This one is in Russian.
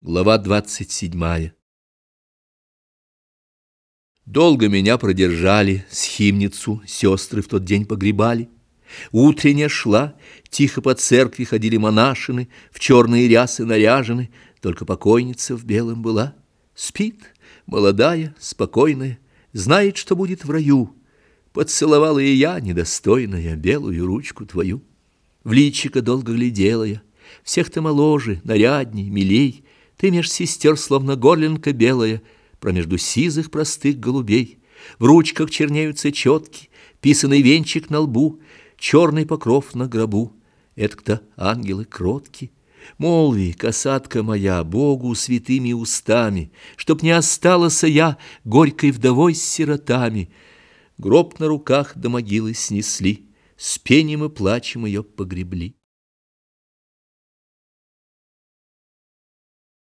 Глава двадцать седьмая Долго меня продержали, схимницу сестры в тот день погребали. Утренняя шла, тихо по церкви ходили монашины, в черные рясы наряжены, только покойница в белом была. Спит, молодая, спокойная, знает, что будет в раю. Поцеловала и я, недостойная, белую ручку твою. В личико долго глядела я, всех ты моложе, нарядней, милей, ты меж сестер, словно горлинка белая, Промежду сизых простых голубей. В ручках чернеются четки, Писанный венчик на лбу, Черный покров на гробу. Это-то ангелы кротки. Молви, касатка моя, Богу святыми устами, Чтоб не осталась я Горькой вдовой с сиротами. Гроб на руках до могилы снесли, С пением и плачем ее погребли.